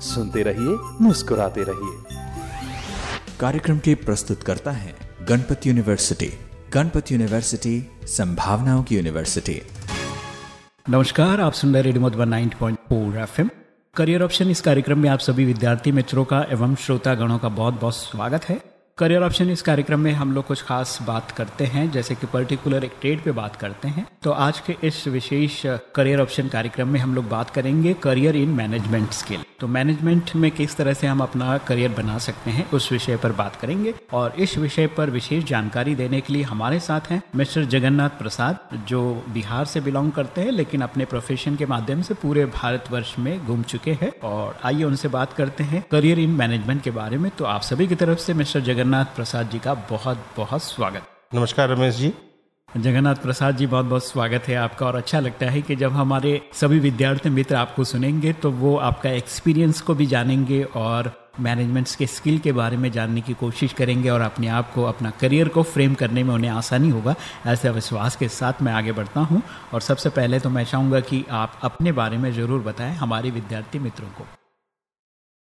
सुनते रहिए मुस्कुराते रहिए। कार्यक्रम के प्रस्तुत करता है गणपति यूनिवर्सिटी गणपति यूनिवर्सिटी संभावनाओं की यूनिवर्सिटी। नमस्कार आप सुन रहे radio Madhuban 90.4 FM. Career option इस कार्यक्रम में आप सभी विद्यार्थी मित्रों का एवं श्रोता गणों का बहुत बहुत स्वागत है। करियर ऑप्शन इस कार्यक्रम में हम लोग कुछ खास बात करते हैं, जैसे कि पर्टिकुलर एक ट्रेड पे बात करते हैं। तो आज के इस विशेष करियर ऑप्शन कार्यक्रम में हम लोग बात करेंगे करियर इन मैनेजमेंट स्किल तो मैनेजमेंट में किस तरह से हम अपना करियर बना सकते हैं, उस विषय पर बात करेंगे। और इस विषय पर विशेष जानकारी देने के लिए हमारे साथ हैं मिस्टर जगन्नाथ प्रसाद, जो बिहार से बिलोंग करते हैं, लेकिन अपने प्रोफेशन के माध्यम से पूरे भारतवर्ष में घूम चुके हैं। और आइए उनसे बात करते हैं करियर इन मैनेजमेंट के बारे में। तो आप सभी की तरफ़ से मिस्टर जगन्नाथ प्रसाद जी का बहुत बहुत स्वागत। नमस्कार रमेश जी। जगन्नाथ प्रसाद जी बहुत बहुत स्वागत है आपका और अच्छा लगता है कि जब हमारे सभी विद्यार्थी मित्र आपको सुनेंगे तो वो आपका एक्सपीरियंस को भी जानेंगे और मैनेजमेंट्स के स्किल के बारे में जानने की कोशिश करेंगे और अपने आप को अपना करियर को फ्रेम करने में उन्हें आसानी होगा ऐसे विश्वास के साथ मैं आगे बढ़ता हूँ। और सबसे पहले तो मैं चाहूँगा कि आप अपने बारे में ज़रूर बताएँ हमारे विद्यार्थी मित्रों को।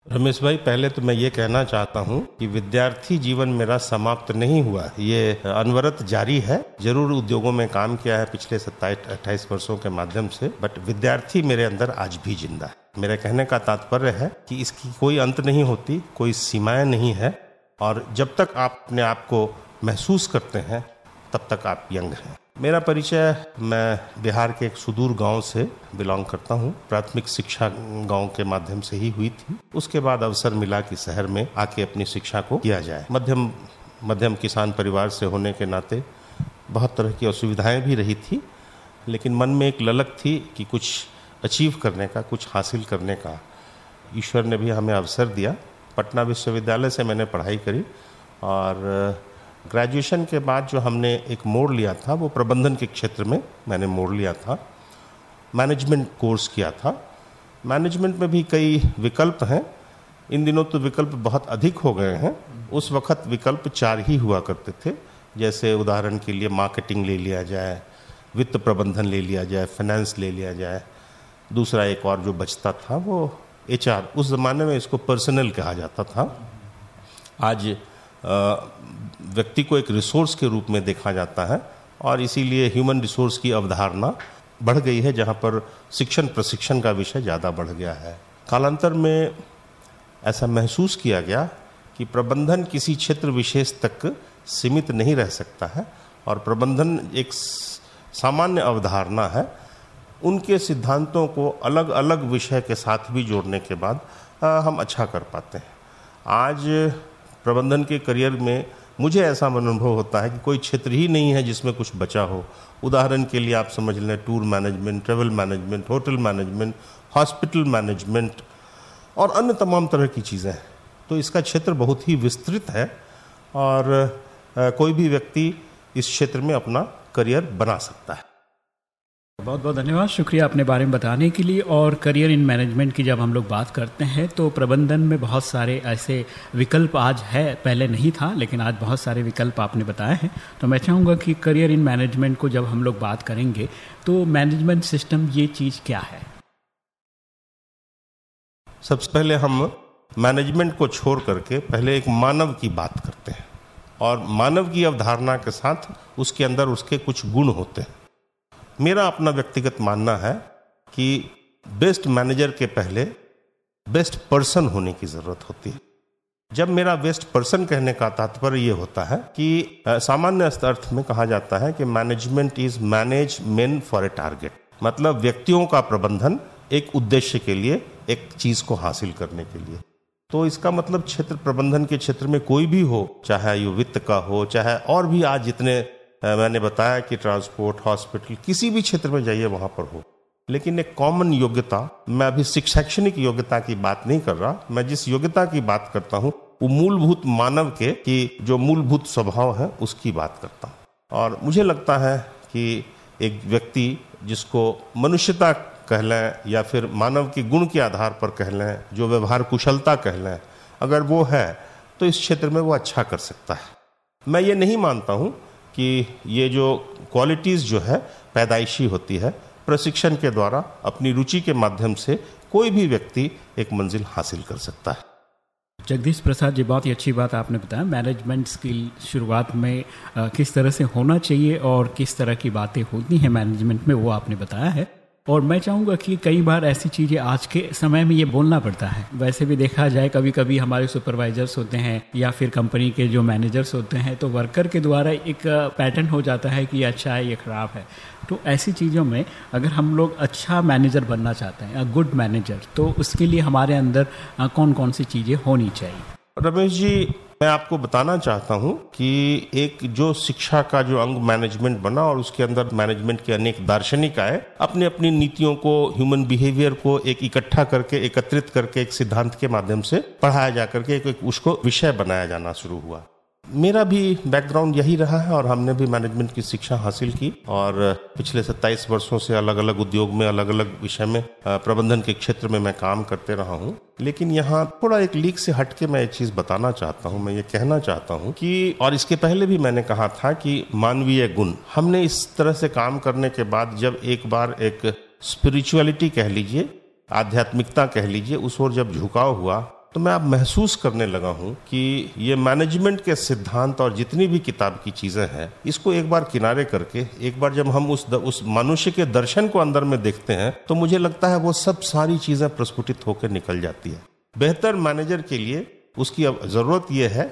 रमेश भाई, पहले तो मैं ये कहना चाहता हूँ कि विद्यार्थी जीवन मेरा समाप्त नहीं हुआ। ये अनवरत जारी है। ज़रूर उद्योगों में काम किया है पिछले सत्ताईस, अट्ठाईस वर्षों के माध्यम से बट विद्यार्थी मेरे अंदर आज भी ज़िंदा है। मेरे कहने का तात्पर्य है कि इसकी कोई अंत नहीं होती, कोई सीमाएँ नहीं है, और जब तक आप अपने आप को महसूस करते हैं, तब तक आप यंग हैं। मेरा परिचय मैं बिहार के एक सुदूर गाँव से बिलोंग करता हूँ। प्राथमिक शिक्षा गाँव के माध्यम से ही हुई थी। उसके बाद अवसर मिला कि शहर में आके अपनी शिक्षा को किया जाए। मध्यम मध्यम किसान परिवार से होने के नाते बहुत तरह की असुविधाएँ भी रही थी, लेकिन मन में एक ललक थी कि कुछ अचीव करने का, कुछ हासिल करने का। ईश्वर ने भी हमें अवसर दिया। पटना विश्वविद्यालय से मैंने पढ़ाई करी और ग्रेजुएशन के बाद जो हमने एक मोड़ लिया था, वो प्रबंधन के क्षेत्र में मैंने मोड़ लिया था। मैनेजमेंट कोर्स किया था। मैनेजमेंट में भी कई विकल्प हैं। इन दिनों तो विकल्प बहुत अधिक हो गए हैं। उस वक्त विकल्प चार ही हुआ करते थे। जैसे उदाहरण के लिए मार्केटिंग ले लिया जाए, वित्त प्रबंधन ले लिया जाए फाइनेंस ले लिया जाए। दूसरा एक और जो बचता था, वो एचआर उस ज़माने में इसको पर्सनल कहा जाता था। आज व्यक्ति को एक रिसोर्स के रूप में देखा जाता है और इसीलिए ह्यूमन रिसोर्स की अवधारणा बढ़ गई है, जहाँ पर शिक्षण प्रशिक्षण का विषय ज़्यादा बढ़ गया है। कालांतर में ऐसा महसूस किया गया कि प्रबंधन किसी क्षेत्र विशेष तक सीमित नहीं रह सकता है और प्रबंधन एक सामान्य अवधारणा है। उनके सिद्धांतों को अलग अलग विषय के साथ भी जोड़ने के बाद हम अच्छा कर पाते हैं। आज प्रबंधन के करियर में मुझे ऐसा अनुभव होता है कि कोई क्षेत्र ही नहीं है जिसमें कुछ बचा हो। उदाहरण के लिए आप समझ लें, tour management, travel management, hotel management, hospital management और अन्य तमाम तरह की चीज़ें हैं। तो इसका क्षेत्र बहुत ही विस्तृत है और कोई भी व्यक्ति इस क्षेत्र में अपना करियर बना सकता है। बहुत बहुत धन्यवाद। शुक्रिया अपने बारे में बताने के लिए और करियर इन मैनेजमेंट की जब हम लोग बात करते हैं तो प्रबंधन में बहुत सारे ऐसे विकल्प आज है। पहले नहीं था, लेकिन आज बहुत सारे विकल्प आपने बताए हैं। तो मैं चाहूँगा कि करियर इन मैनेजमेंट को जब हम लोग बात करेंगे तो मैनेजमेंट सिस्टम ये चीज़ क्या है? सबसे पहले हम मैनेजमेंट को छोड़ करके पहले एक मानव की बात करते हैं और मानव की अवधारणा के साथ उसके अंदर उसके कुछ गुण होते हैं। मेरा अपना व्यक्तिगत मानना है कि बेस्ट मैनेजर के पहले बेस्ट पर्सन होने की ज़रूरत होती है। जब मेरा बेस्ट पर्सन कहने का तात्पर्य ये होता है कि सामान्य अर्थ में कहा जाता है कि management is manage men for a target मतलब व्यक्तियों का प्रबंधन एक उद्देश्य के लिए, एक चीज़ को हासिल करने के लिए। तो इसका मतलब क्षेत्र प्रबंधन के क्षेत्र में कोई भी हो, चाहे वित्त का हो, चाहे और भी आज जितने मैंने बताया कि ट्रांसपोर्ट, हॉस्पिटल, किसी भी क्षेत्र में जाइए, वहाँ पर हो। लेकिन एक कॉमन योग्यता, मैं अभी शैक्षणिक योग्यता की बात नहीं कर रहा, मैं जिस योग्यता की बात करता हूँ, वो मूलभूत मानव के, कि जो मूलभूत स्वभाव है, उसकी बात करता हूँ। और मुझे लगता है कि एक व्यक्ति जिसको मनुष्यता कह लें, या फिर मानव के गुण के आधार पर कह लें, जो व्यवहार कुशलता कह लें, अगर वो है तो इस क्षेत्र में वो अच्छा कर सकता है। मैं ये नहीं मानता हूँ कि ये जो क्वालिटीज़ जो है पैदाइशी होती है प्रशिक्षण के द्वारा अपनी रुचि के माध्यम से कोई भी व्यक्ति एक मंजिल हासिल कर सकता है। जगदीश प्रसाद जी बहुत ही अच्छी बात आपने बताया। मैनेजमेंट स्किल शुरुआत में आ, किस तरह से होना चाहिए और किस तरह की बातें होती हैं मैनेजमेंट में वो आपने बताया है। और मैं चाहूँगा कि कई बार ऐसी चीज़ें आज के समय में ये बोलना पड़ता है। वैसे भी देखा जाए कभी कभी हमारे सुपरवाइजर्स होते हैं या फिर कंपनी के जो मैनेजर्स होते हैं तो वर्कर के द्वारा एक पैटर्न हो जाता है कि ये अच्छा है, ये ख़राब है। तो ऐसी चीज़ों में अगर हम लोग अच्छा मैनेजर बनना चाहते हैं गुड मैनेजर तो उसके लिए हमारे अंदर कौन कौन सी चीज़ें होनी चाहिए? रमेश जी मैं आपको बताना चाहता हूँ कि एक जो शिक्षा का जो अंग मैनेजमेंट बना और उसके अंदर मैनेजमेंट के अनेक दार्शनिक आए अपनी अपनी नीतियों को ह्यूमन बिहेवियर को एक इकट्ठा करके एकत्रित करके एक सिद्धांत के माध्यम से पढ़ाया जा करके एक, एक उसको विषय बनाया जाना शुरू हुआ। मेरा भी बैकग्राउंड यही रहा है और हमने भी मैनेजमेंट की शिक्षा हासिल की और पिछले 27 वर्षों से अलग अलग उद्योग में अलग अलग विषय में प्रबंधन के क्षेत्र में मैं काम करते रहा हूँ। लेकिन यहाँ थोड़ा एक लीक से हट के मैं एक चीज़ बताना चाहता हूँ, मैं ये कहना चाहता हूँ कि और इसके पहले भी मैंने कहा था कि मानवीय गुण, हमने इस तरह से काम करने के बाद जब एक बार एक स्पिरिचुअलिटी कह लीजिए, आध्यात्मिकता कह लीजिए, उस ओर जब झुकाव हुआ तो मैं अब महसूस करने लगा हूँ कि ये मैनेजमेंट के सिद्धांत और जितनी भी किताब की चीज़ें हैं इसको एक बार किनारे करके एक बार जब हम उस द, उस मनुष्य के दर्शन को अंदर में देखते हैं तो मुझे लगता है वो सब सारी चीज़ें प्रस्फुटित होकर निकल जाती है। बेहतर मैनेजर के लिए उसकी ज़रूरत यह है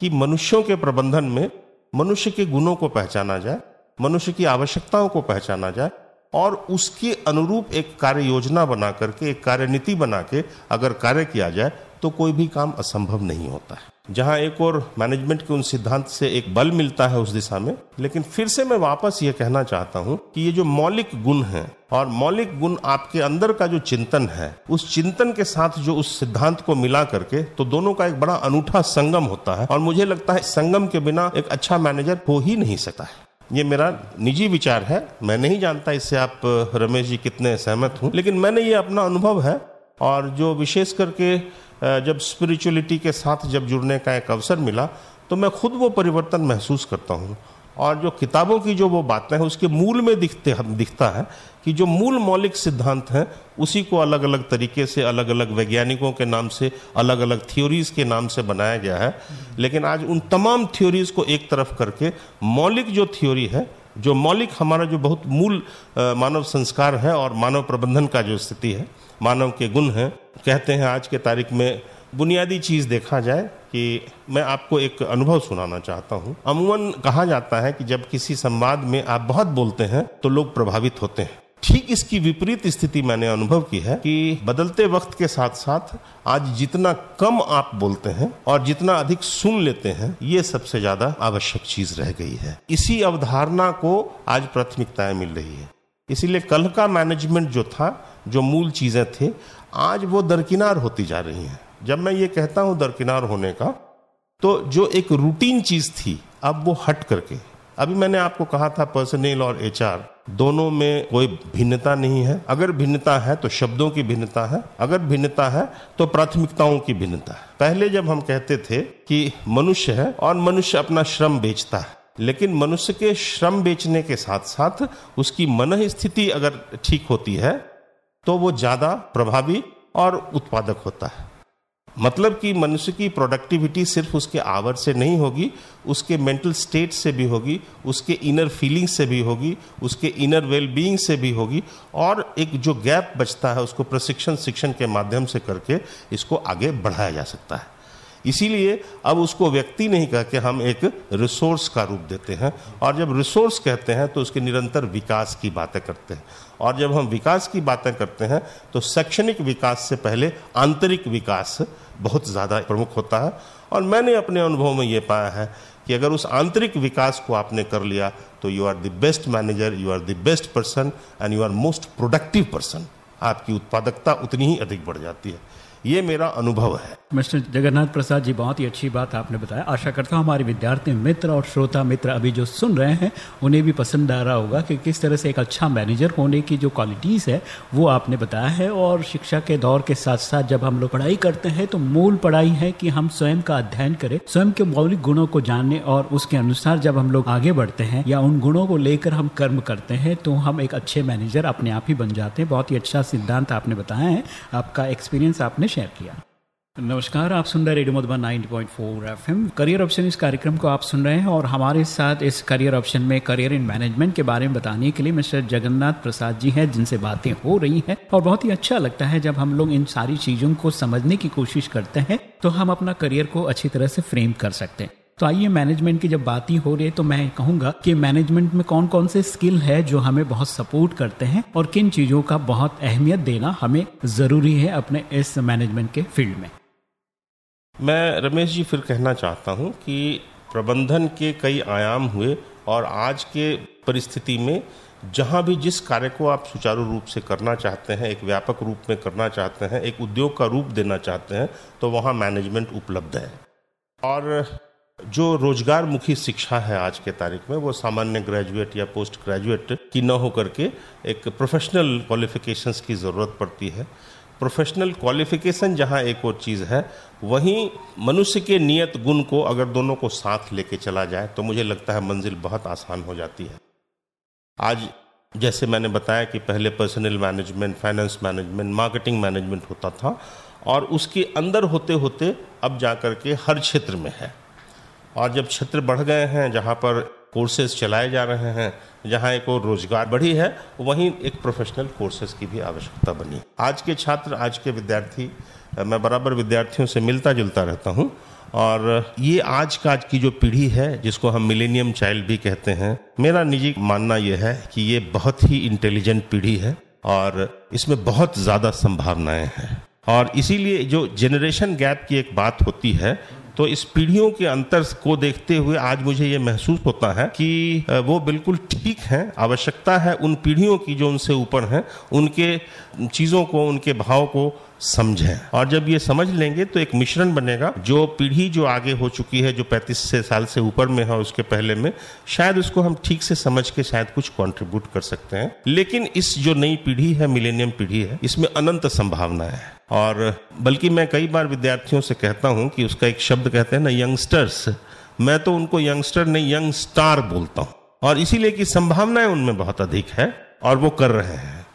कि मनुष्यों के प्रबंधन में मनुष्य के गुणों को पहचाना जाए मनुष्य की आवश्यकताओं को पहचाना जाए और उसके अनुरूप एक कार्य योजना बना करके एक कार्यनीति बना के अगर कार्य किया जाए तो कोई भी काम असंभव नहीं होता है। जहाँ एक और मैनेजमेंट के उन सिद्धांत से एक बल मिलता है उस दिशा में, लेकिन फिर से मैं वापस ये कहना चाहता हूँ कि ये जो मौलिक गुण है, और मौलिक गुण आपके अंदर का जो चिंतन है, उस चिंतन के साथ जो उस सिद्धांत को मिला करके तो दोनों का एक बड़ा अनूठा संगम होता है, और मुझे लगता है संगम के बिना एक अच्छा मैनेजर हो ही नहीं सकता है। ये मेरा निजी विचार है, मैं नहीं जानता इससे आप, रमेश जी कितने सहमत हूँ, लेकिन मैंने ये अपना अनुभव है, और जो विशेष करके जब स्पिरिचुअलिटी के साथ जब जुड़ने का एक अवसर मिला तो मैं खुद वो परिवर्तन महसूस करता हूँ। और जो किताबों की जो वो बातें हैं, उसके मूल में दिखते, दिखता है कि जो मूल मौलिक सिद्धांत हैं, उसी को अलग अलग तरीके से अलग अलग वैज्ञानिकों के नाम से अलग अलग थ्योरीज के नाम से बनाया गया है। लेकिन आज उन तमाम थ्योरीज को एक तरफ़ करके, मौलिक जो थ्योरी है जो मौलिक हमारा जो बहुत मूल मानव संस्कार है और मानव प्रबंधन का जो स्थिति है, मानव के गुण हैं, कहते हैं आज के तारीख में बुनियादी चीज़ देखा जाए कि मैं आपको एक अनुभव सुनाना चाहता हूँ। अमूमन कहा जाता है कि जब किसी संवाद में आप बहुत बोलते हैं तो लोग प्रभावित होते हैं। ठीक इसकी विपरीत स्थिति मैंने अनुभव की है कि बदलते वक्त के साथ साथ आज जितना कम आप बोलते हैं और जितना अधिक सुन लेते हैं, ये सबसे ज़्यादा आवश्यक चीज़ रह गई है। इसी अवधारणा को आज प्राथमिकताएँ मिल रही है। इसीलिए कल का मैनेजमेंट जो था, जो मूल चीज़ें थे, आज वो दरकिनार होती जा रही हैं। जब मैं ये कहता हूँ दरकिनार होने का तो जो एक रूटीन चीज़ थी, अब वो हट करके, अभी मैंने आपको कहा था पर्सनल और एचआर दोनों में कोई भिन्नता नहीं है। अगर भिन्नता है तो शब्दों की भिन्नता है, अगर भिन्नता है तो प्राथमिकताओं की भिन्नता है। पहले जब हम कहते थे कि मनुष्य है और मनुष्य अपना श्रम बेचता है, लेकिन मनुष्य के श्रम बेचने के साथ साथ उसकी मन स्थिति अगर ठीक होती है तो वो ज़्यादा प्रभावी और उत्पादक होता है। मतलब कि मनुष्य की प्रोडक्टिविटी सिर्फ़ उसके आवर से नहीं होगी, उसके मेंटल स्टेट से भी होगी, उसके इनर फीलिंग से भी होगी, उसके इनर वेल बीइंग से भी होगी और एक जो गैप बचता है उसको प्रशिक्षण शिक्षण के माध्यम से करके इसको आगे बढ़ाया जा सकता है। इसीलिए अब उसको व्यक्ति नहीं कह के हम एक रिसोर्स का रूप देते हैं। और जब रिसोर्स कहते हैं तो उसके निरंतर विकास की बातें करते हैं। और जब हम विकास की बातें करते हैं तो शैक्षणिक विकास से पहले आंतरिक विकास बहुत ज़्यादा प्रमुख होता है। और मैंने अपने अनुभव में ये पाया है कि अगर उस आंतरिक विकास को आपने कर लिया तो you are the best manager you are the best person and you are most productive person आपकी उत्पादकता उतनी ही अधिक बढ़ जाती है। ये मेरा अनुभव है। मिस्टर जगन्नाथ प्रसाद जी, बहुत ही अच्छी बात आपने बताया। आशा करता हूँ हमारे विद्यार्थी मित्र और श्रोता मित्र अभी जो सुन रहे हैं, उन्हें भी पसंद आ रहा होगा कि किस तरह से एक अच्छा मैनेजर होने की जो क्वालिटीज़ है, वो आपने बताया है। और शिक्षा के दौर के साथ साथ जब हम लोग पढ़ाई करते हैं तो मूल पढ़ाई है कि हम स्वयं का अध्ययन करें, स्वयं के मौलिक गुणों को जानने और उसके अनुसार जब हम लोग आगे बढ़ते हैं या उन गुणों को लेकर हम कर्म करते हैं तो हम एक अच्छे मैनेजर अपने आप ही बन जाते हैं। बहुत ही अच्छा सिद्धांत आपने बताया है। आपका एक्सपीरियंस आपने शेयर किया। नमस्कार, आप सुन रहे radio Madhuban 90.4 FM. Career option इस कार्यक्रम को आप सुन रहे हैं और हमारे साथ इस करियर ऑप्शन में करियर इन मैनेजमेंट के बारे में बताने के लिए मिस्टर जगन्नाथ प्रसाद जी हैं, जिनसे बातें हो रही हैं और बहुत ही अच्छा लगता है जब हम लोग इन सारी चीज़ों को समझने की कोशिश करते हैं तो हम अपना करियर को अच्छी तरह से फ्रेम कर सकते हैं। तो आइए मैनेजमेंट की जब बात ही हो रही है तो मैं कहूँगा कि मैनेजमेंट में कौन कौन से स्किल है जो हमें बहुत सपोर्ट करते हैं और किन चीज़ों का बहुत अहमियत देना हमें ज़रूरी है अपने इस मैनेजमेंट के फ़ील्ड में। मैं रमेश जी फिर कहना चाहता हूँ कि प्रबंधन के कई आयाम हुए और आज के परिस्थिति में जहाँ भी जिस कार्य को आप सुचारू रूप से करना चाहते हैं, एक व्यापक रूप में करना चाहते हैं, एक उद्योग का रूप देना चाहते हैं तो वहाँ मैनेजमेंट उपलब्ध है। और जो रोज़गार मुखी शिक्षा है आज के तारीख में, वो सामान्य ग्रेजुएट या पोस्ट ग्रेजुएट की न होकर के एक प्रोफेशनल क्वालिफिकेशंस की ज़रूरत पड़ती है। प्रोफेशनल क्वालिफिकेशन जहाँ एक और चीज़ है, वहीं मनुष्य के नियत गुण को अगर दोनों को साथ लेके चला जाए तो मुझे लगता है मंजिल बहुत आसान हो जाती है। आज जैसे मैंने बताया कि पहले personal management finance management marketing management होता था, और उसके अंदर होते होते अब जा कर के हर क्षेत्र में है। और जब क्षेत्र बढ़ गए हैं, जहाँ पर कोर्सेज चलाए जा रहे हैं, जहाँ एक और रोज़गार बढ़ी है, वहीं एक प्रोफेशनल कोर्सेज की भी आवश्यकता बनी। आज के छात्र, आज के विद्यार्थी, मैं बराबर विद्यार्थियों से मिलता जुलता रहता हूँ, और ये आज का आज की जो पीढ़ी है, जिसको हम मिलेनियम चाइल्ड भी कहते हैं, मेरा निजी मानना यह है कि ये बहुत ही इंटेलिजेंट पीढ़ी है, और इसमें बहुत ज़्यादा संभावनाएँ हैं। और इसीलिए जो जेनरेशन गैप की एक बात होती है तो इस पीढ़ियों के अंतर को देखते हुए आज मुझे ये महसूस होता है कि वो बिल्कुल ठीक है, आवश्यकता है उन पीढ़ियों की जो उनसे ऊपर हैं, उनके चीज़ों को, उनके भाव को समझें। और जब ये समझ लेंगे तो एक मिश्रण बनेगा। जो पीढ़ी जो आगे हो चुकी है, जो पैंतीस से साल से ऊपर में है उसके पहले में, शायद उसको हम ठीक से समझ के शायद कुछ कंट्रीब्यूट कर सकते हैं। लेकिन इस जो नई पीढ़ी है मिलेनियम पीढ़ी है, इसमें अनंत संभावनाएँ है। और बल्कि मैं कई बार विद्यार्थियों से कहता हूँ कि उसका एक शब्द कहते हैं ना यंगस्टर्स मैं तो उनको यंगस्टर नहीं यंग स्टार बोलता हूँ। और इसीलिए कि संभावनाएँ उनमें बहुत अधिक है और वो कर रहे हैं।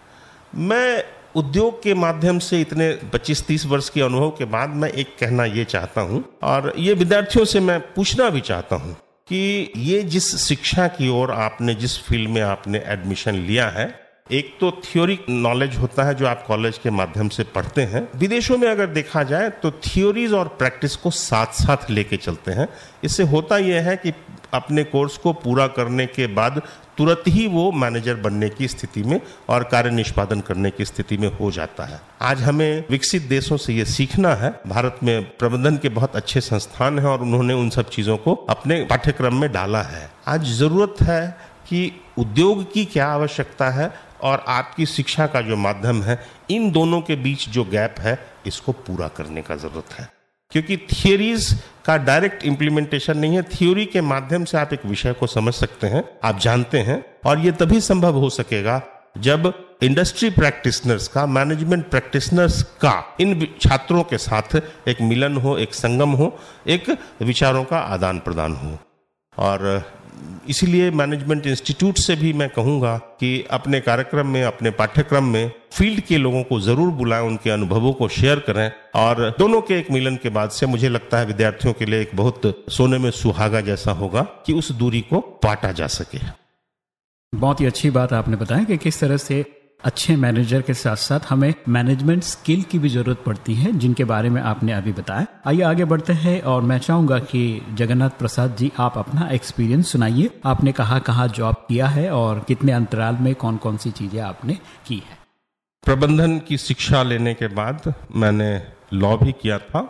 मैं उद्योग के माध्यम से इतने 25-30 वर्ष के अनुभव के बाद मैं एक कहना ये चाहता हूँ, और ये विद्यार्थियों से मैं पूछना भी चाहता हूँ कि ये जिस शिक्षा की ओर आपने, जिस फ़ील्ड में आपने एडमिशन लिया है एक तो थ्योरी नॉलेज होता है जो आप कॉलेज के माध्यम से पढ़ते हैं। विदेशों में अगर देखा जाए तो थ्योरीज और प्रैक्टिस को साथ साथ लेके चलते हैं। इससे होता यह है कि अपने कोर्स को पूरा करने के बाद तुरंत ही वो मैनेजर बनने की स्थिति में और कार्य निष्पादन करने की स्थिति में हो जाता है। आज हमें विकसित देशों से ये सीखना है। भारत में प्रबंधन के बहुत अच्छे संस्थान हैं और उन्होंने उन सब चीज़ों को अपने पाठ्यक्रम में डाला है। आज ज़रूरत है कि उद्योग की क्या आवश्यकता है और आपकी शिक्षा का जो माध्यम है, इन दोनों के बीच जो गैप है, इसको पूरा करने का ज़रूरत है। क्योंकि थियोरीज का डायरेक्ट इंप्लीमेंटेशन नहीं है थ्योरी के माध्यम से आप एक विषय को समझ सकते हैं, आप जानते हैं, और ये तभी संभव हो सकेगा जब इंडस्ट्री प्रैक्टिशनर्स का मैनेजमेंट प्रैक्टिशनर्स का, इन छात्रों के साथ एक मिलन हो, एक संगम हो, एक विचारों का आदान प्रदान हो। और इसीलिए मैनेजमेंट इंस्टीट्यूट से भी मैं कहूँगा कि अपने कार्यक्रम में, अपने पाठ्यक्रम में फ़ील्ड के लोगों को ज़रूर बुलाएँ, उनके अनुभवों को शेयर करें और दोनों के एक मिलन के बाद से मुझे लगता है विद्यार्थियों के लिए एक बहुत सोने में सुहागा जैसा होगा कि उस दूरी को पाटा जा सके। बहुत ही अच्छी बात आपने बताया कि किस तरह से अच्छे मैनेजर के साथ साथ हमें मैनेजमेंट स्किल की भी ज़रूरत पड़ती है, जिनके बारे में आपने अभी बताया। आइए आगे बढ़ते हैं और मैं चाहूँगा कि जगन्नाथ प्रसाद जी, आप अपना एक्सपीरियंस सुनाइए। आपने कहाँ कहाँ जॉब किया है और कितने अंतराल में कौन कौन सी चीज़ें आपने की है? प्रबंधन की शिक्षा लेने के बाद मैंने लॉ भी किया था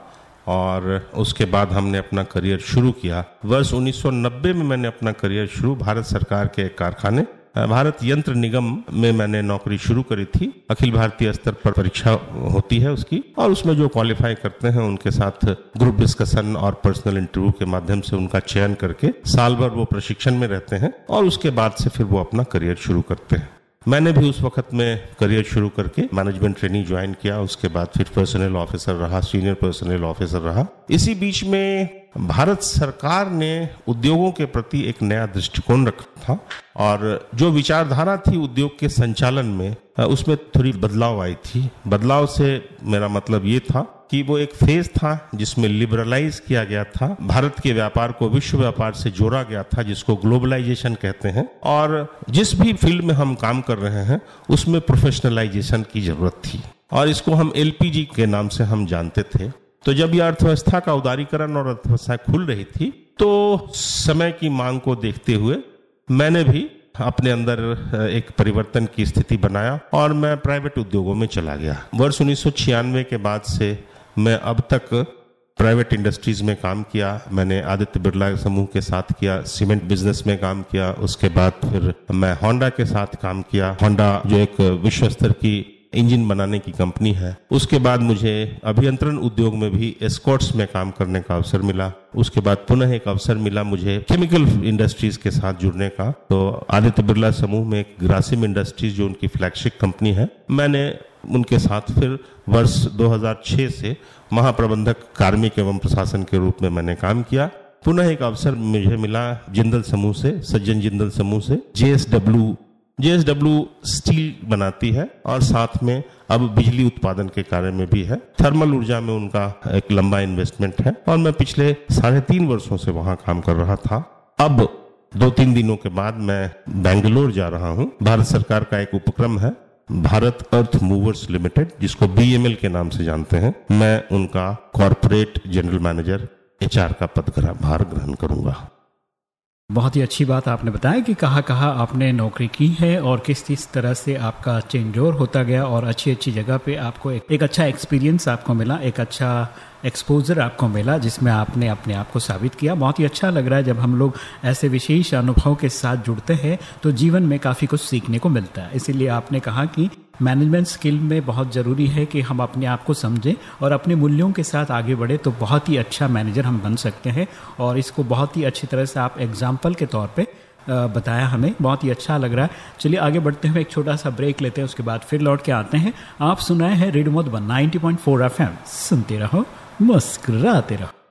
और उसके बाद हमने अपना करियर शुरू किया। वर्ष 1990 में मैंने अपना करियर शुरू, भारत सरकार के कारखाने भारत यंत्र निगम में मैंने नौकरी शुरू करी थी। अखिल भारतीय स्तर पर परीक्षा होती है उसकी और उसमें जो क्वालिफाई करते हैं उनके साथ ग्रुप डिस्कशन और पर्सनल इंटरव्यू के माध्यम से उनका चयन करके साल भर वो प्रशिक्षण में रहते हैं और उसके बाद से फिर वो अपना करियर शुरू करते हैं। मैंने भी उस वक्त में करियर शुरू करके मैनेजमेंट ट्रेनिंग ज्वाइन किया, उसके बाद फिर पर्सनल ऑफिसर रहा सीनियर पर्सनल ऑफिसर रहा। इसी बीच में भारत सरकार ने उद्योगों के प्रति एक नया दृष्टिकोण रखा था और जो विचारधारा थी उद्योग के संचालन में, उसमें थोड़ी बदलाव आई थी। बदलाव से मेरा मतलब ये था कि वो एक फ़ेज़ था जिसमें लिबरलाइज किया गया था। भारत के व्यापार को विश्व व्यापार से जोड़ा गया था, जिसको ग्लोबलाइजेशन कहते हैं। और जिस भी फ़ील्ड में हम काम कर रहे हैं, उसमें प्रोफेशनलाइजेशन की ज़रूरत थी। और इसको हम एलपीजी के नाम से हम जानते थे। तो जब यह अर्थव्यवस्था का उदारीकरण और अर्थव्यवस्था खुल रही थी तो समय की मांग को देखते हुए मैंने भी अपने अंदर एक परिवर्तन की स्थिति बनाया और मैं प्राइवेट उद्योगों में चला गया। वर्ष उन्नीस सौ छियानवे के बाद से मैं अब तक प्राइवेट इंडस्ट्रीज़ में काम किया, मैंने आदित्य बिरला समूह के साथ किया, सीमेंट बिज़नेस में काम किया, उसके बाद फिर मैं होंडा के साथ काम किया। होंडा जो एक विश्व स्तर की इंजन बनाने की कंपनी है। उसके बाद मुझे अभियंत्रण उद्योग में भी एस्कॉर्ट्स में काम करने का अवसर मिला। उसके बाद पुनः एक अवसर मिला मुझे केमिकल इंडस्ट्रीज़ के साथ जुड़ने का। तो आदित्य बिरला समूह में ग्रासिम इंडस्ट्रीज़ जो उनकी फ्लैगशिप कंपनी है। मैंने उनके साथ फिर वर्ष 2006 से महाप्रबंधक, कार्मिक एवं प्रशासन के रूप में मैंने काम किया। पुनः एक अवसर मुझे मिला जिंदल समूह से, सज्जन जिंदल समूह से जेएसडब्ल्यू जेएसडब्ल्यू स्टील बनाती है और साथ में अब बिजली उत्पादन के कार्य में भी है। थर्मल ऊर्जा में उनका एक लंबा इन्वेस्टमेंट है और मैं पिछले साढ़े तीन वर्षों से वहाँ काम कर रहा था। अब दो तीन दिनों के बाद मैं बेंगलोर जा रहा हूँ। भारत सरकार का एक उपक्रम है, भारत अर्थ मूवर्स लिमिटेड जिसको बीएमएल के नाम से जानते हैं। मैं उनका कॉरपोरेट जनरल मैनेजर एचआर का पद भार ग्रहण करूँगा। बहुत ही अच्छी बात आपने बताया कि कहाँ कहाँ आपने नौकरी की है और किस किस तरह से आपका चेंज ओवर होता गया और अच्छी अच्छी जगह पे आपको एक, एक अच्छा एक्सपीरियंस आपको मिला एक अच्छा एक्सपोजर आपको मिला, जिसमें आपने अपने आप को साबित किया। बहुत ही अच्छा लग रहा है जब हम लोग ऐसे विशेष अनुभव के साथ जुड़ते हैं तो जीवन में काफ़ी कुछ सीखने को मिलता है। इसीलिए आपने कहा कि मैनेजमेंट स्किल में बहुत ज़रूरी है कि हम अपने आप को समझें और अपने मूल्यों के साथ आगे बढ़े तो बहुत ही अच्छा मैनेजर हम बन सकते हैं। और इसको बहुत ही अच्छी तरह से आप एग्ज़ाम्पल के तौर पर बताया हमें। बहुत ही अच्छा लग रहा है। चलिए आगे बढ़ते हुए एक छोटा सा ब्रेक लेते हैं, उसके बाद फिर लौट के आते हैं। आप सुनाए हैं रेडियो मधुबन 90.4 एफएम सुनते रहो। मुस्कुराते रहो।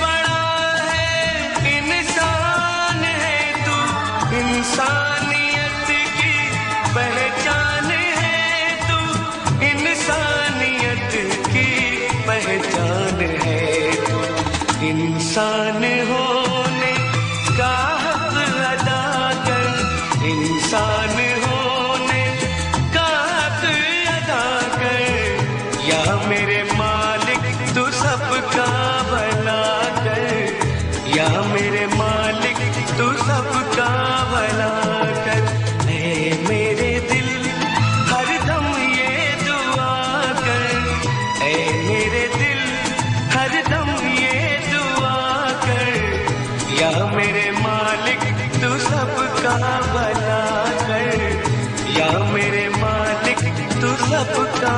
बड़ा है, इंसान है तू। इंसानियत की पहचान है तू। इंसानियत की पहचान है इंसान सबका भला कर। या मेरे मालिक तू सबका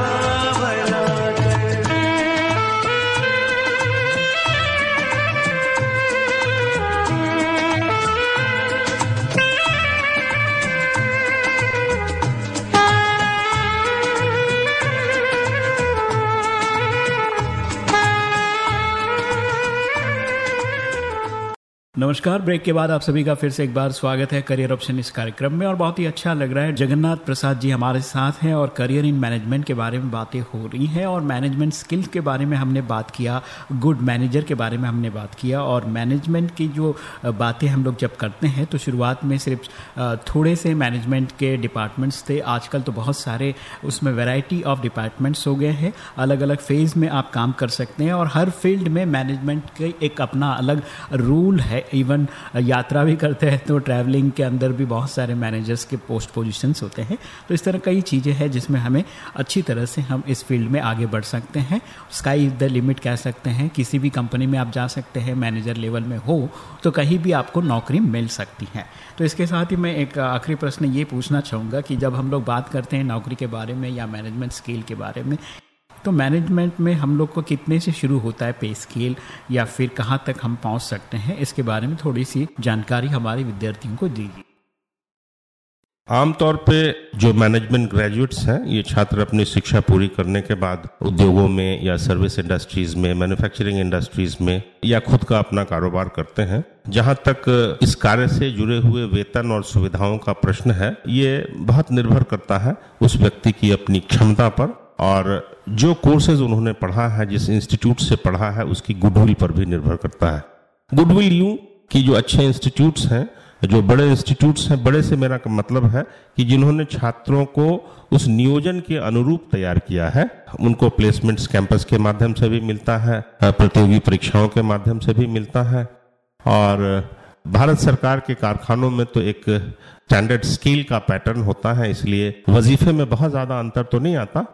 नमस्कार, ब्रेक के बाद आप सभी का फिर से एक बार स्वागत है करियर ऑप्शन इस कार्यक्रम में और बहुत ही अच्छा लग रहा है। जगन्नाथ प्रसाद जी हमारे साथ हैं और करियर इन मैनेजमेंट के बारे में बातें हो रही हैं और मैनेजमेंट स्किल्स के बारे में हमने बात किया गुड मैनेजर के बारे में हमने बात किया और मैनेजमेंट की जो बातें हम लोग जब करते हैं तो शुरुआत में सिर्फ़ थोड़े से मैनेजमेंट के डिपार्टमेंट्स थे। आजकल तो बहुत सारे उसमें वेराइटी ऑफ़ डिपार्टमेंट्स हो गए हैं। अलग अलग फ़ेज़ में आप काम कर सकते हैं और हर फ़ील्ड में मैनेजमेंट के एक अपना अलग रूल है। इवन यात्रा भी करते हैं तो ट्रैवलिंग के अंदर भी बहुत सारे मैनेजर्स के पोस्ट पोजीशंस होते हैं। तो इस तरह कई चीज़ें हैं जिसमें हमें अच्छी तरह से हम इस फ़ील्ड में आगे बढ़ सकते हैं। स्काई इज़ द लिमिट कह सकते हैं। किसी भी कंपनी में आप जा सकते हैं मैनेजर लेवल में हो तो कहीं भी आपको नौकरी मिल सकती है। तो इसके साथ ही मैं एक आखिरी प्रश्न ये पूछना चाहूँगा कि जब हम लोग बात करते हैं नौकरी के बारे में या मैनेजमेंट स्किल के बारे में तो मैनेजमेंट में हम लोग को कितने से शुरू होता है पे स्केल या फिर कहाँ तक हम पहुँच सकते हैं, इसके बारे में थोड़ी सी जानकारी हमारे विद्यार्थियों को दीजिए। आमतौर पे जो मैनेजमेंट ग्रेजुएट्स हैं, ये छात्र अपनी शिक्षा पूरी करने के बाद उद्योगों में या सर्विस इंडस्ट्रीज़ में मैन्युफैक्चरिंग इंडस्ट्रीज़ में या खुद का अपना कारोबार करते हैं, जहाँ तक इस कार्य से जुड़े हुए वेतन और सुविधाओं का प्रश्न है, ये बहुत निर्भर करता है उस व्यक्ति की अपनी क्षमता पर और जो कोर्सेज उन्होंने पढ़ा है, जिस इंस्टीट्यूट से पढ़ा है, उसकी गुडविल पर भी निर्भर करता है। गुडविल यूँ कि जो अच्छे इंस्टीट्यूट्स हैं, जो बड़े इंस्टीट्यूट्स हैं, बड़े से मेरा मतलब है कि जिन्होंने छात्रों को उस नियोजन के अनुरूप तैयार किया है, उनको प्लेसमेंट्स कैंपस के माध्यम से भी मिलता है, प्रतियोगी परीक्षाओं के माध्यम से भी मिलता है। और भारत सरकार के कारखानों में तो एक स्टैंडर्ड स्केल का पैटर्न होता है, इसलिए वजीफे में बहुत ज़्यादा अंतर तो नहीं आता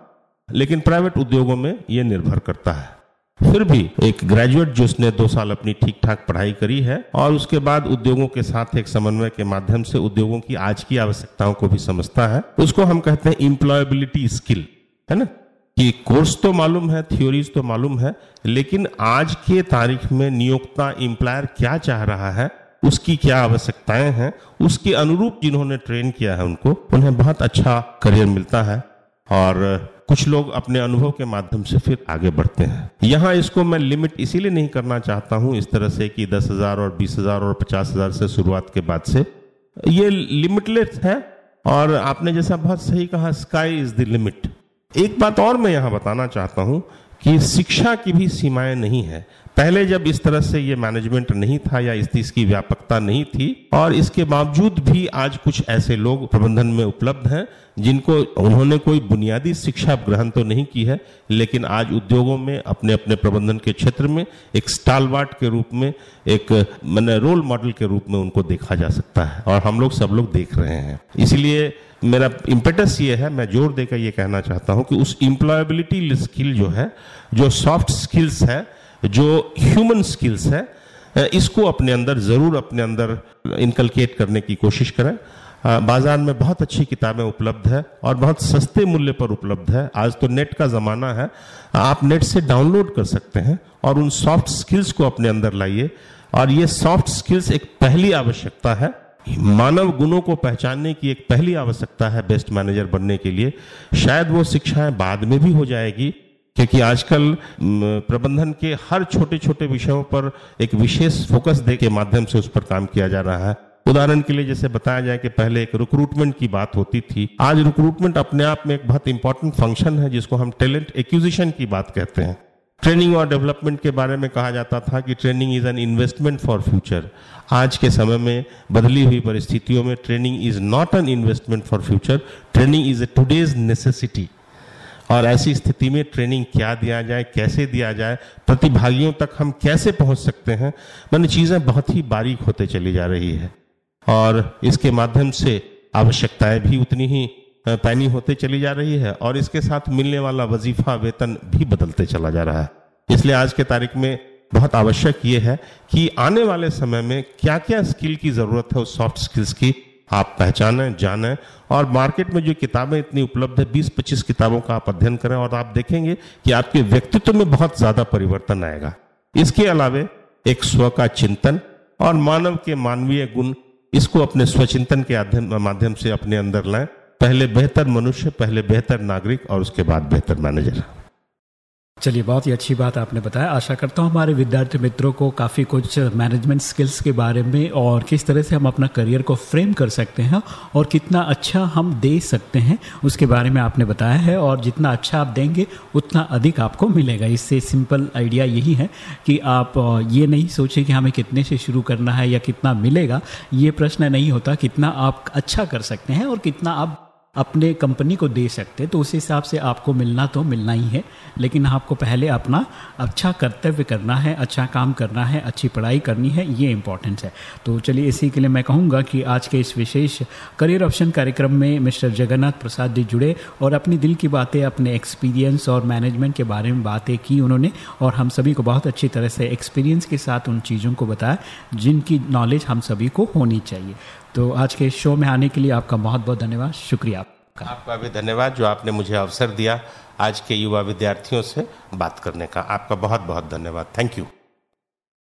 लेकिन प्राइवेट उद्योगों में ये निर्भर करता है। फिर भी एक ग्रेजुएट जिसने दो साल अपनी ठीक ठाक पढ़ाई करी है और उसके बाद उद्योगों के साथ एक समन्वय के माध्यम से उद्योगों की आज की आवश्यकताओं को भी समझता है, उसको हम कहते हैं इम्प्लॉयबिलिटी स्किल है ना? कि कोर्स तो मालूम है थ्योरीज तो मालूम है, लेकिन आज के तारीख में नियोक्ता एम्प्लॉयर क्या चाह रहा है, उसकी क्या आवश्यकताएँ हैं, उसके अनुरूप जिन्होंने ट्रेन किया है उनको, उन्हें बहुत अच्छा करियर मिलता है। और कुछ लोग अपने अनुभव के माध्यम से फिर आगे बढ़ते हैं। यहाँ इसको मैं लिमिट इसीलिए नहीं करना चाहता हूँ इस तरह से कि दस हज़ार और बीस हज़ार और पचास हज़ार से शुरुआत के बाद से। ये लिमिटलेस है और आपने जैसा बहुत सही कहा स्काई इज़ द लिमिट एक बात और मैं यहाँ बताना चाहता हूँ कि शिक्षा की भी सीमाएँ नहीं है। पहले जब इस तरह से ये मैनेजमेंट नहीं था या इस इसकी व्यापकता नहीं थी, और इसके बावजूद भी आज कुछ ऐसे लोग प्रबंधन में उपलब्ध हैं, जिनको उन्होंने कोई बुनियादी शिक्षा ग्रहण तो नहीं की है, लेकिन आज उद्योगों में अपने अपने प्रबंधन के क्षेत्र में, एक स्टालवाट के रूप में, एक, मैंने रोल मॉडल के रूप में उनको देखा जा सकता है, और हम लोग सब लोग देख रहे हैं। इसलिए मेरा इम्पेटस ये है, मैं ज़ोर देकर ये कहना चाहता हूँ कि उस इम्प्लॉयबिलिटी स्किल जो है, जो सॉफ्ट स्किल्स है जो ह्यूमन स्किल्स है इसको अपने अंदर, ज़रूर अपने अंदर इनकलकेट करने की कोशिश करें। बाज़ार में बहुत अच्छी किताबें उपलब्ध है और बहुत सस्ते मूल्य पर उपलब्ध है। आज तो नेट का जमाना है। आप नेट से डाउनलोड कर सकते हैं और उन सॉफ्ट स्किल्स को अपने अंदर लाइए। और ये सॉफ्ट स्किल्स एक पहली आवश्यकता है। मानव गुणों को पहचानने की एक पहली आवश्यकता है बेस्ट मैनेजर बनने के लिए। शायद वो शिक्षाएँ बाद में भी हो जाएगी। क्योंकि आजकल प्रबंधन के हर छोटे छोटे विषयों पर एक विशेष फोकस दे के माध्यम से उस पर काम किया जा रहा है। उदाहरण के लिए जैसे बताया जाए कि पहले एक रिक्रूटमेंट की बात होती थी। आज रिक्रूटमेंट अपने आप में एक बहुत इंपॉर्टेंट फ़ंक्शन है, जिसको हम टैलेंट एक्विजिशन की बात कहते हैं। ट्रेनिंग और डेवलपमेंट के बारे में कहा जाता था कि training is an investment for future आज के समय में बदली हुई परिस्थितियों में training is not an investment for future training is a today's necessity और ऐसी स्थिति में ट्रेनिंग क्या दिया जाए, कैसे दिया जाए, प्रतिभागियों तक हम कैसे पहुँच सकते हैं, मैंने चीज़ें बहुत ही बारीक होते चली जा रही है। और इसके माध्यम से आवश्यकताएँ भी उतनी ही पैनी होते चली जा रही है और इसके साथ मिलने वाला वजीफा वेतन भी बदलते चला जा रहा है। इसलिए आज के तारीख में बहुत आवश्यक ये है कि आने वाले समय में क्या क्या स्किल की ज़रूरत है उस सॉफ्ट स्किल्स की आप पहचानें, जानें और मार्केट में जो किताबें इतनी उपलब्ध है 20-25 किताबों का आप अध्ययन करें और आप देखेंगे कि आपके व्यक्तित्व में बहुत ज़्यादा परिवर्तन आएगा। इसके अलावे एक स्व का चिंतन और मानव के मानवीय गुण, इसको अपने स्वचिंतन के माध्यम से अपने अंदर लाएँ। पहले बेहतर मनुष्य, पहले बेहतर नागरिक और उसके बाद बेहतर मैनेजर। चलिए, बहुत ही अच्छी बात आपने बताया। आशा करता हूँ हमारे विद्यार्थी मित्रों को काफ़ी कुछ मैनेजमेंट स्किल्स के बारे में और किस तरह से हम अपना करियर को फ्रेम कर सकते हैं और कितना अच्छा हम दे सकते हैं, उसके बारे में आपने बताया है और जितना अच्छा आप देंगे, उतना अधिक आपको मिलेगा। इससे सिंपल आइडिया यही है कि आप ये नहीं सोचें कि हमें कितने से शुरू करना है या कितना मिलेगा। ये प्रश्न नहीं होता कितना आप अच्छा कर सकते हैं और कितना आप अपने कंपनी को दे सकते तो उस हिसाब से आपको मिलना तो मिलना ही है, लेकिन आपको पहले अपना अच्छा कर्तव्य करना है अच्छा काम करना है, अच्छी पढ़ाई करनी है, ये इंपॉर्टेंट है। तो चलिए इसी के लिए मैं कहूँगा कि आज के इस विशेष करियर ऑप्शन कार्यक्रम में मिस्टर जगन्नाथ प्रसाद जी जुड़े और अपनी दिल की बातें, अपने एक्सपीरियंस और मैनेजमेंट के बारे में बातें की उन्होंने, और हम सभी को बहुत अच्छी तरह से एक्सपीरियंस के साथ उन चीज़ों को बताया, जिनकी नॉलेज हम सभी को होनी चाहिए। तो आज के शो में आने के लिए आपका बहुत बहुत धन्यवाद, शुक्रिया। आपका। आपका भी धन्यवाद जो आपने मुझे अवसर दिया आज के युवा विद्यार्थियों से बात करने का। आपका बहुत बहुत धन्यवाद। थैंक यू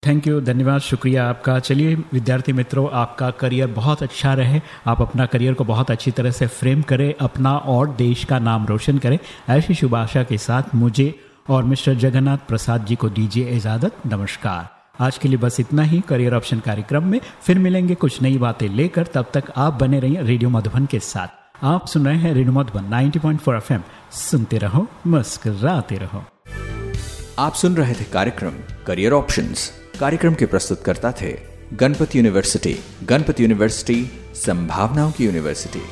थैंक यू धन्यवाद, शुक्रिया आपका। चलिए विद्यार्थी मित्रों, आपका करियर बहुत अच्छा रहे। आप अपना करियर को बहुत अच्छी तरह से फ्रेम करें, अपना और देश का नाम रोशन करें। ऐसी शुभ आशा के साथ मुझे और मिस्टर जगन्नाथ प्रसाद जी को दीजिए इजाज़त। नमस्कार। आज के लिए बस इतना ही। करियर ऑप्शन कार्यक्रम में फिर मिलेंगे कुछ नई बातें लेकर। तब तक आप बने रहिए रेडियो मधुबन के साथ। आप सुन रहे हैं रेणु मधुबन 90.4 एफएम सुनते रहो, मुस्कराते रहो। आप सुन रहे थे कार्यक्रम करियर ऑप्शंस कार्यक्रम के प्रस्तुतकर्ता थे गणपति यूनिवर्सिटी गणपति यूनिवर्सिटी, संभावनाओं की यूनिवर्सिटी।